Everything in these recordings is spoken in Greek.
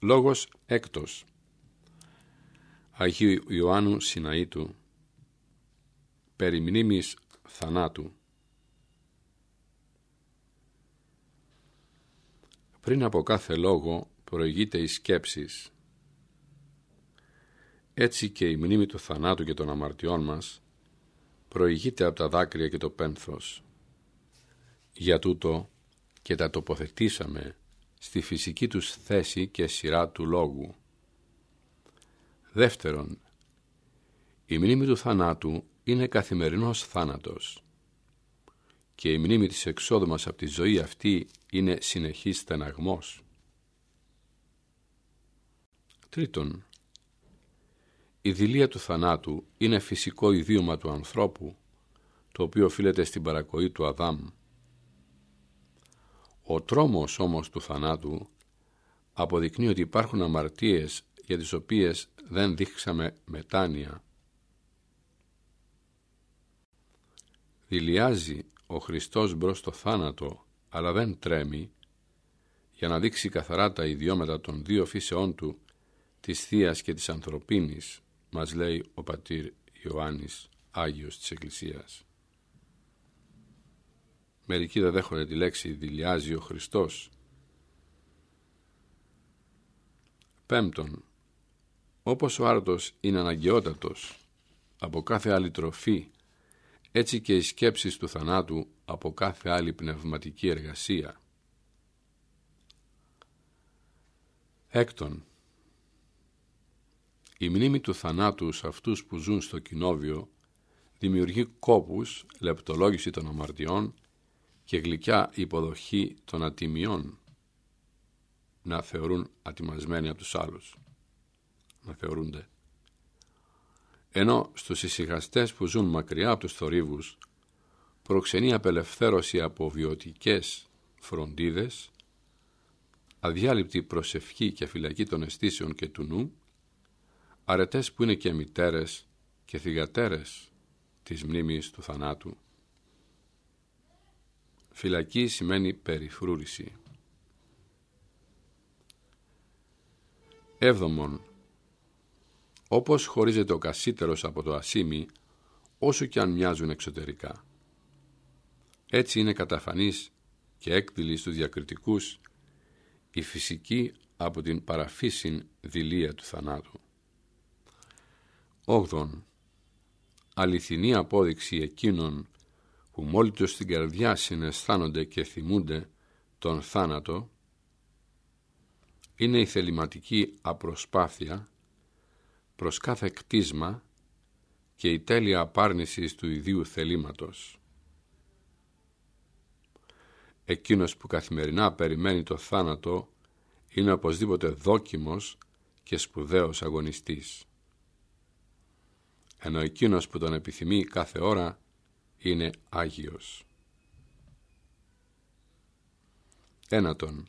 Λόγος έκτος Αγίου Ιωάννου Συναήτου περί μνήμης θανάτου Πριν από κάθε λόγο προηγείται η σκέψης. Έτσι και η μνήμη του θανάτου και των αμαρτιών μας προηγείται από τα δάκρυα και το πένθος. Για τούτο και τα τοποθετήσαμε στη φυσική τους θέση και σειρά του λόγου. Δεύτερον, η μνήμη του θανάτου είναι καθημερινός θάνατος και η μνήμη της εξόδου μας από τη ζωή αυτή είναι συνεχής στεναγμός. Τρίτον, η δηλία του θανάτου είναι φυσικό ιδίωμα του ανθρώπου, το οποίο οφείλεται στην παρακοή του Αδάμ. Ο τρόμος όμως του θανάτου αποδεικνύει ότι υπάρχουν αμαρτίες για τις οποίες δεν δείξαμε μετάνοια. Δηλιάζει ο Χριστός μπρος στο θάνατο, αλλά δεν τρέμει, για να δείξει καθαρά τα ιδιώματα των δύο φύσεών του, της Θείας και της Ανθρωπίνης, μας λέει ο πατήρ Ιωάννης, Άγιος της Εκκλησίας. Μερικοί δεν δέχονται τη λέξη «δηλιάζει ο Χριστός». Πέμπτον, όπως ο άρτος είναι αναγκαιότατος από κάθε άλλη τροφή, έτσι και οι σκέψεις του θανάτου από κάθε άλλη πνευματική εργασία. Έκτον, η μνήμη του θανάτου σε αυτούς που ζουν στο κοινόβιο δημιουργεί κόπους, λεπτολόγηση των αμαρτιών και γλυκιά υποδοχή των ατιμιών να θεωρούν ατιμασμένοι από τους άλλους, να θεωρούνται. Ενώ στους ησυχαστές που ζουν μακριά από τους θορύβους προξενεί απελευθέρωση από βιωτικές φροντίδες, αδιάλειπτη προσευχή και φυλακή των αισθήσεων και του νου, αρετές που είναι και μητέρες και θυγατέρες της μνήμης του θανάτου. Φυλακή σημαίνει περιφρούρηση. Έβδομον, όπως χωρίζεται ο κασίτερος από το ασίμι, όσο και αν μοιάζουν εξωτερικά. Έτσι είναι καταφανής και έκδηλη στους διακριτικούς η φυσική από την παραφύσιν δηλία του θανάτου. Όγδον, αληθινή απόδειξη εκείνων που μόλι τους στην καρδιά συναισθάνονται και θυμούνται τον θάνατο είναι η θεληματική απροσπάθεια προς κάθε κτίσμα και η τέλεια απάρνηση του ιδίου θελήματος. Εκείνος που καθημερινά περιμένει το θάνατο είναι οπωσδήποτε δόκιμος και σπουδαίος αγωνιστής ενώ εκείνος που τον επιθυμεί κάθε ώρα είναι Άγιος. Ένατον,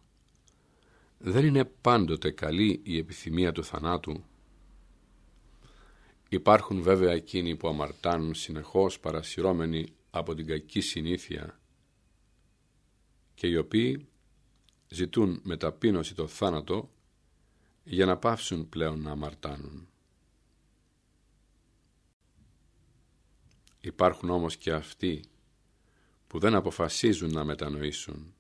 δεν είναι πάντοτε καλή η επιθυμία του θανάτου. Υπάρχουν βέβαια εκείνοι που αμαρτάνουν συνεχώς παρασυρώμενοι από την κακή συνήθεια και οι οποίοι ζητούν με ταπείνωση το θάνατο για να πάυσουν πλέον να αμαρτάνουν. Υπάρχουν όμως και αυτοί που δεν αποφασίζουν να μετανοήσουν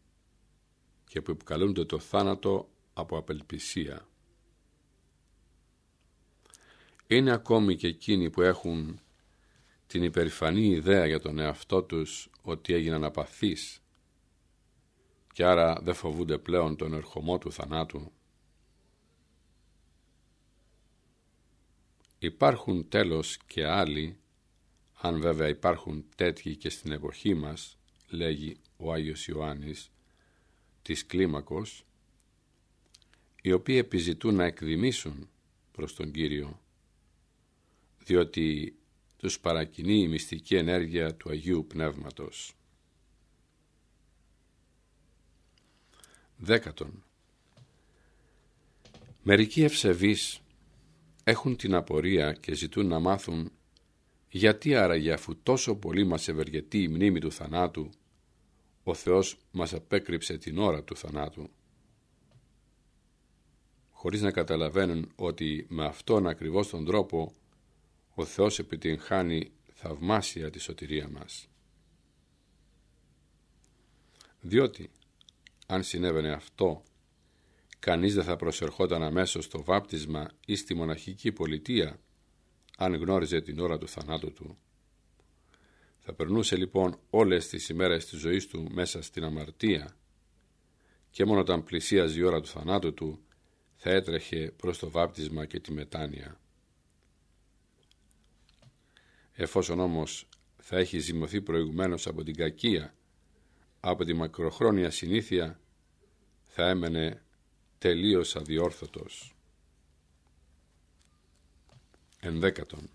και που επικαλούνται το θάνατο από απελπισία. Είναι ακόμη και εκείνοι που έχουν την υπερηφανή ιδέα για τον εαυτό τους ότι έγιναν απαθείς και άρα δεν φοβούνται πλέον τον ερχομό του θανάτου. Υπάρχουν τέλος και άλλοι αν βέβαια υπάρχουν τέτοιοι και στην εποχή μας, λέγει ο Άγιος Ιωάννης, της κλίμακος, οι οποίοι επιζητούν να εκδημήσουν προς τον Κύριο, διότι τους παρακινεί η μυστική ενέργεια του Αγίου Πνεύματος. Δέκατον. Μερικοί ευσεβείς έχουν την απορία και ζητούν να μάθουν γιατί άραγε αφού τόσο πολύ μας ευεργετεί η μνήμη του θανάτου, ο Θεός μας απέκρυψε την ώρα του θανάτου. χωρίς να καταλαβαίνουν ότι με αυτόν ακριβώς τον τρόπο ο Θεός επιτυγχάνει θαυμάσια τη σωτηρία μας. Διότι αν συνέβαινε αυτό κανείς δεν θα προσερχόταν αμέσως στο βάπτισμα ή στη μοναχική πολιτεία αν γνώριζε την ώρα του θανάτου του. Θα περνούσε λοιπόν όλες τις ημέρες της ζωής του μέσα στην αμαρτία και μόνο όταν πλησίαζε η ώρα του θανάτου του θα έτρεχε προς το βάπτισμα και τη μετάνοια. Εφόσον όμως θα έχει ζυμωθεί προηγουμένως από την κακία, από τη μακροχρόνια συνήθεια, θα έμενε τελείως αδιόρθωτος. Ενδέκατον.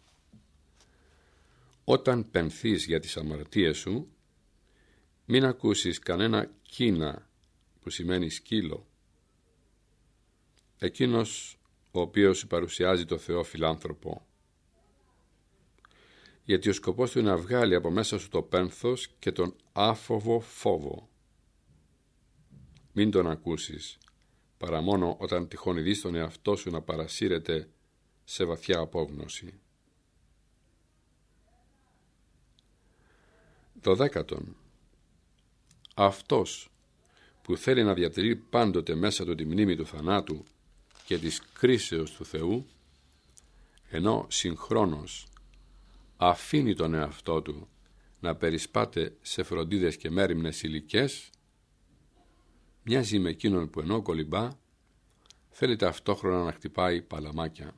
Όταν πενθείς για τις αμαρτίες σου, μην ακούσεις κανένα κίνα που σημαίνει σκύλο. Εκείνος ο οποίος παρουσιάζει το Θεό φιλάνθρωπο. Γιατί ο σκοπός του είναι να βγάλει από μέσα σου το πένθος και τον άφοβο φόβο. Μην τον ακούσεις, παρά μόνο όταν τυχόν δεις τον εαυτό σου να παρασύρεται σε βαθιά απόγνωση. Δωδέκατον. Αυτός που θέλει να διατηρεί πάντοτε μέσα του τη μνήμη του θανάτου και της κρίσεως του Θεού, ενώ συγχρόνως αφήνει τον εαυτό του να περισπάται σε φροντίδες και μέρημνες ηλικές, μοιάζει με εκείνον που ενώ κολυμπά θέλει ταυτόχρονα να χτυπάει παλαμάκια.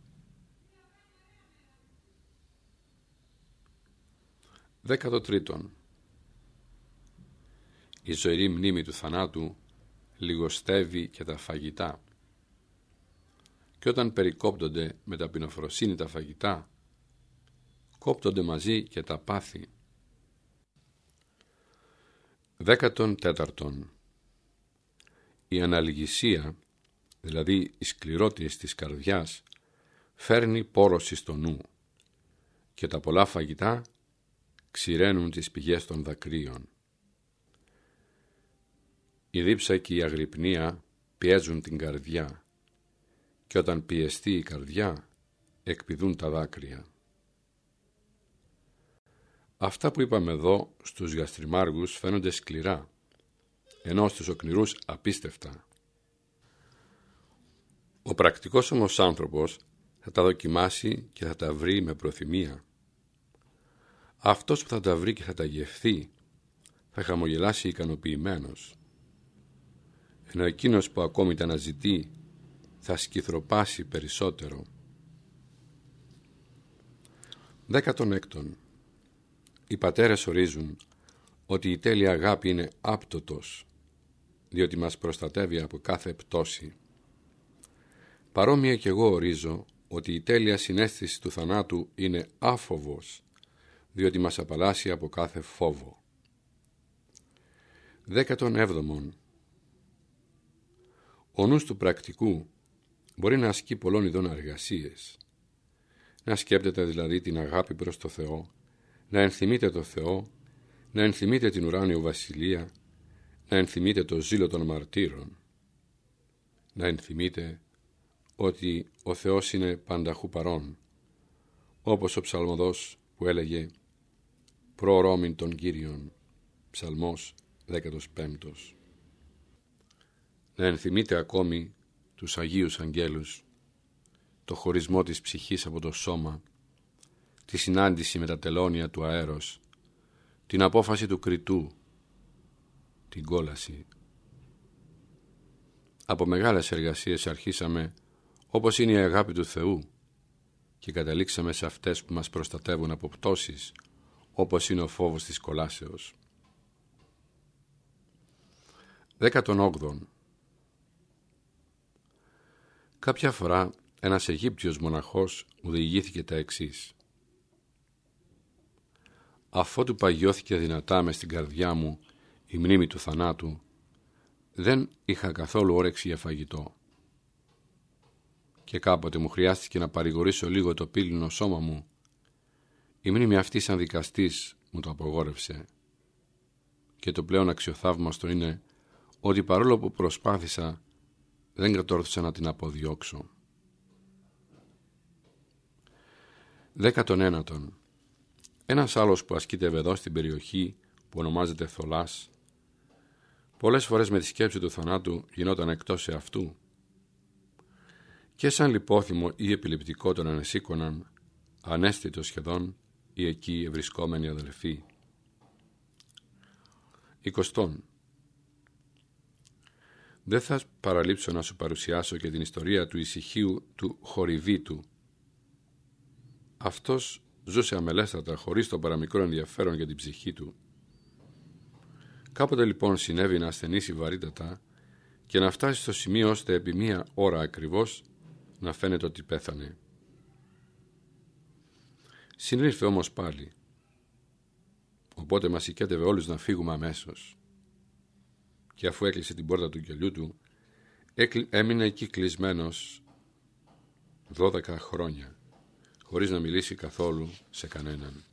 Δέκατο τρίτον. Η ζωηρή μνήμη του θανάτου λιγοστεύει και τα φαγητά. Και όταν περικόπτονται με ταπεινοφροσύνη τα φαγητά, κόπτονται μαζί και τα πάθη. Δέκατον τέταρτον. Η αναλυγησία, δηλαδή η σκληρότητα της καρδιάς, φέρνει πόρωση στο νου και τα πολλά φαγητά ξηραίνουν τις πηγές των δακρύων. Η δίψα και η αγρυπνία πιέζουν την καρδιά και όταν πιεστεί η καρδιά εκπηδούν τα δάκρυα. Αυτά που είπαμε εδώ στους γαστριμάργους φαίνονται σκληρά, ενώ στους οκνηρούς απίστευτα. Ο πρακτικός όμως άνθρωπος θα τα δοκιμάσει και θα τα βρει με προθυμία. Αυτός που θα τα βρει και θα τα γευθεί θα χαμογελάσει ικανοποιημένος. Ενώ εκείνος που ακόμη τα αναζητεί θα σκυθροπάσει περισσότερο. Δέκατον έκτον. Οι πατέρες ορίζουν ότι η τέλεια αγάπη είναι άπτωτος, διότι μας προστατεύει από κάθε πτώση. Παρόμοια κι εγώ ορίζω ότι η τέλεια συνέστηση του θανάτου είναι άφοβος, διότι μας απαλλάσσει από κάθε φόβο. Δέκατον έβδομον. Ο νους του πρακτικού μπορεί να ασκεί πολλών ειδών εργασίες. Να σκέπτεται δηλαδή την αγάπη προς το Θεό, να ενθυμείτε το Θεό, να ενθυμείτε την ουράνιο βασιλεία, να ενθυμείτε το ζήλο των μαρτύρων, να ενθυμείτε ότι ο Θεός είναι πανταχού παρόν, όπως ο ψαλμοδός που έλεγε «Προορόμην των Κύριων», ψαλμός 15. Να ενθυμείτε ακόμη τους Αγίους Αγγέλους, το χωρισμό της ψυχής από το σώμα, τη συνάντηση με τα τελώνια του αέρος, την απόφαση του κριτού, την κόλαση. Από μεγάλες εργασίες αρχίσαμε όπως είναι η αγάπη του Θεού και καταλήξαμε σε αυτές που μας προστατεύουν από πτώσεις όπως είναι ο φόβος της κολάσεως. 18. Κάποια φορά ένας Αιγύπτιος μοναχός μου διηγήθηκε τα εξής. Αφότου παγιώθηκε δυνατά μες στην καρδιά μου η μνήμη του θανάτου, δεν είχα καθόλου όρεξη για φαγητό. Και κάποτε μου χρειάστηκε να παρηγορήσω λίγο το πύλινο σώμα μου. Η μνήμη αυτή σαν δικαστής μου το απογόρευσε. Και το πλέον αξιοθαύμαστο είναι ότι παρόλο που προσπάθησα δεν κατόρθωσα να την αποδιώξω. Δέκατον ένατον. Ένας άλλος που ασκείται εδώ στην περιοχή που ονομάζεται Θολάς, πολλές φορές με τη σκέψη του θανάτου γινόταν εκτός σε αυτού και σαν λιπόθυμο ή επιληπτικό τον ανεσήκωναν, ανέστητο σχεδόν, ή εκεί ευρισκόμενοι αδελφοί. Εικοστόν. Δεν θα παραλείψω να σου παρουσιάσω και την ιστορία του ησυχίου του Χορυβίτου. Αυτός ζούσε αμελέστατα χωρίς το παραμικρό ενδιαφέρον για την ψυχή του. Κάποτε λοιπόν συνέβη να ασθενήσει βαρύτατα και να φτάσει στο σημείο ώστε επί μία ώρα ακριβώς να φαίνεται ότι πέθανε. Συνήλθε όμως πάλι. Οπότε μας οικέτευε όλους να φύγουμε αμέσως. Και αφού έκλεισε την πόρτα του κελιού του, έμεινε εκεί κλεισμένος δώδεκα χρόνια, χωρίς να μιλήσει καθόλου σε κανέναν.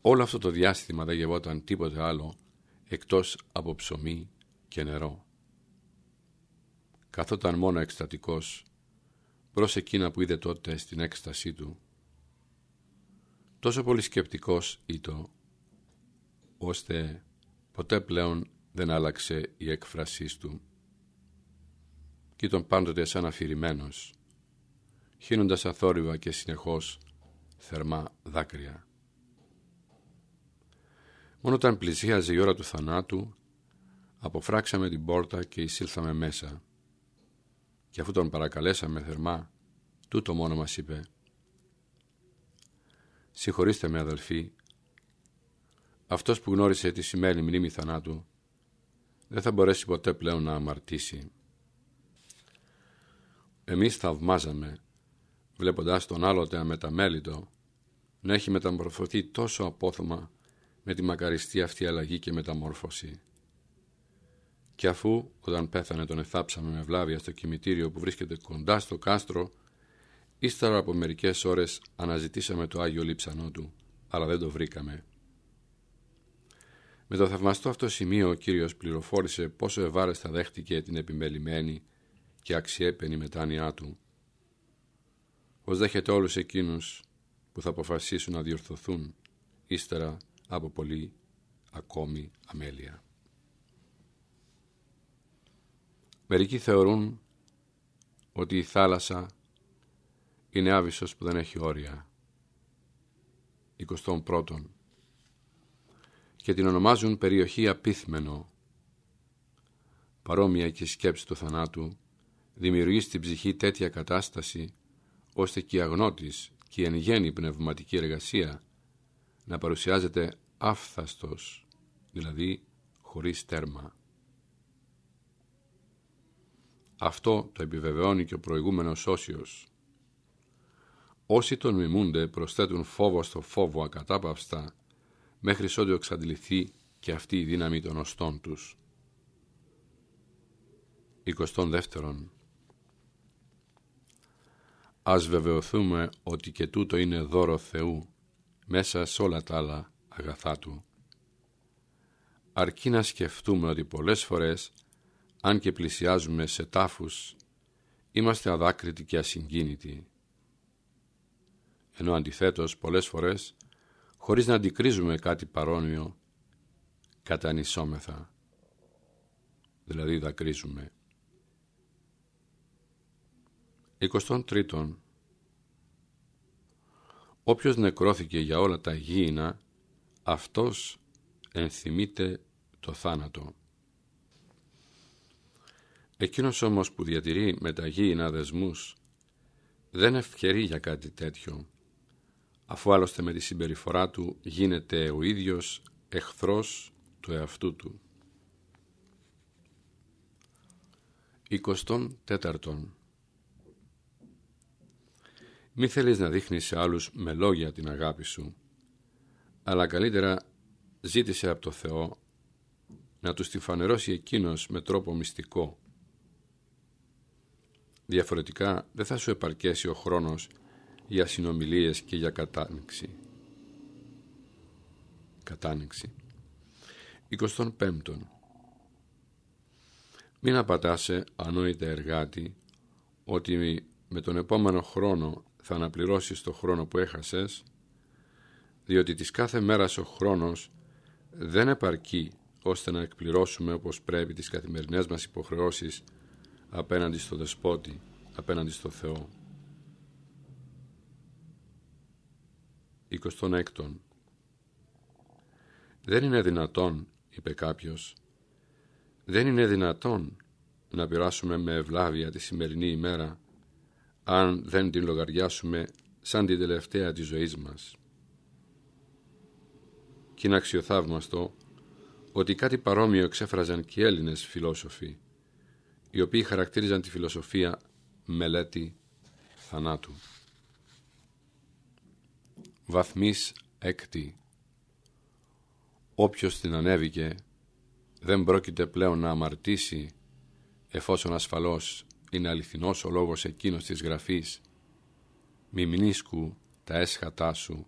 Όλο αυτό το διάστημα δεν γευόταν τίποτε άλλο εκτός από ψωμί και νερό. Καθόταν μόνο εκστατικός προς εκείνα που είδε τότε στην έκστασή του. Τόσο πολύ σκεπτικός ήτο, ώστε ποτέ πλέον δεν άλλαξε η έκφρασή του. Κι ήταν πάντοτε σαν αφηρημένος, χύνοντας αθόρυβα και συνεχώς θερμά δάκρυα. Μόνο όταν πλησίαζε η ώρα του θανάτου, αποφράξαμε την πόρτα και εισήλθαμε μέσα και αφού τον παρακαλέσαμε θερμά, τούτο μόνο μας είπε «Συγχωρήστε με αδελφοί, αυτός που γνώρισε τη σημαίνει μνήμη θανάτου δεν θα μπορέσει ποτέ πλέον να αμαρτήσει». Εμείς θαυμάζαμε, βλέποντας τον άλλοτε αμεταμέλητο, να έχει μεταμορφωθεί τόσο απόθωμα με τη μακαριστή αυτή αλλαγή και μεταμόρφωση. Και αφού όταν πέθανε τον εθάψαμε με βλάβια στο κημητήριο που βρίσκεται κοντά στο κάστρο, ύστερα από μερικές ώρες αναζητήσαμε το Άγιο Λείψανό του, αλλά δεν το βρήκαμε. Με το θαυμαστό αυτό σημείο ο Κύριος πληροφόρησε πόσο ευάρεστα δέχτηκε την επιμελημένη και αξιέπαινη μετάνοιά του. Πως δέχεται όλους εκείνους που θα αποφασίσουν να διορθωθούν ύστερα από πολύ ακόμη αμέλεια. Μερικοί θεωρούν ότι η θάλασσα είναι άβυσος που δεν έχει όρια. 21. Και την ονομάζουν περιοχή απίθμενο. Παρόμοια και η σκέψη του θανάτου δημιουργεί στην ψυχή τέτοια κατάσταση ώστε και η αγνώτης και η εν γέννη πνευματική εργασία να παρουσιάζεται άφθαστος, δηλαδή χωρίς τέρμα. Αυτό το επιβεβαιώνει και ο προηγούμενος Όσιος. Όσοι τον μιμούνται προσθέτουν φόβο στο φόβο ακατάπαυστα μέχρι ότου εξαντληθεί και αυτή η δύναμη των οστών τους. 22. Ας βεβαιωθούμε ότι και τούτο είναι δώρο Θεού μέσα σε όλα τα άλλα αγαθά Του. Αρκεί να σκεφτούμε ότι πολλές φορές αν και πλησιάζουμε σε τάφους, είμαστε αδάκριτοι και ασυγκίνητοι. Ενώ αντιθέτως πολλές φορές, χωρίς να αντικρίζουμε κάτι παρόμοιο, κατανισόμεθα, δηλαδή δακρύζουμε. 23. Όποιος νεκρώθηκε για όλα τα γήινα, αυτός ενθυμείται το θάνατο. Εκείνος όμως που διατηρεί με τα γήινα δεσμούς δεν ευκαιρεί για κάτι τέτοιο, αφού άλλωστε με τη συμπεριφορά του γίνεται ο ίδιος εχθρός του εαυτού του. 24. Μη θέλεις να δείχνεις σε άλλους με λόγια την αγάπη σου, αλλά καλύτερα ζήτησε από το Θεό να τους τη φανερώσει εκείνος με τρόπο μυστικό, Διαφορετικά δεν θα σου επαρκέσει ο χρόνος για συνομιλίες και για κατάνοιξη. Κατάνοιξη. 25. Μην απατάσαι ανόητα εργάτη ότι με τον επόμενο χρόνο θα αναπληρώσεις το χρόνο που έχασες διότι της κάθε μέρας ο χρόνος δεν επαρκεί ώστε να εκπληρώσουμε όπως πρέπει τις καθημερινές μας υποχρεώσεις απέναντι στο Δεσπότη, απέναντι στο Θεό. 26. Δεν είναι δυνατόν, είπε κάποιος, δεν είναι δυνατόν να πειράσουμε με ευλάβεια τη σημερινή ημέρα αν δεν την λογαριάσουμε σαν την τελευταία της ζωής μας. Και είναι αξιοθαύμαστο ότι κάτι παρόμοιο εξέφραζαν και οι Έλληνες φιλόσοφοι, οι οποίοι χαρακτήριζαν τη φιλοσοφία μελέτη θανάτου. Βαθμής έκτη. Όποιος την ανέβηκε δεν πρόκειται πλέον να αμαρτήσει εφόσον ασφαλώς είναι αληθινός ο λόγος εκείνος της γραφής. «Μη μνήσκου τα έσχατά σου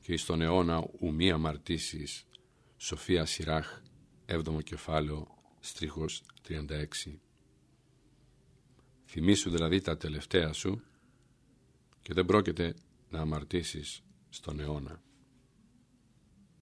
και εις τον αιώνα ου μη αμαρτήσεις» Σοφία Σιράχ, 7ο κεφάλαιο, στρίχος 36. Θυμήσου δηλαδή τα τελευταία σου και δεν πρόκειται να αμαρτήσεις στον αιώνα.